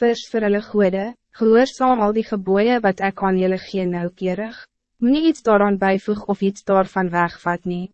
vers vir hulle goede, gehoorzaam al die geboeien wat ek aan julle gee nauwkeurig, moet iets daaraan bijvoeg of iets daarvan wegvat nie.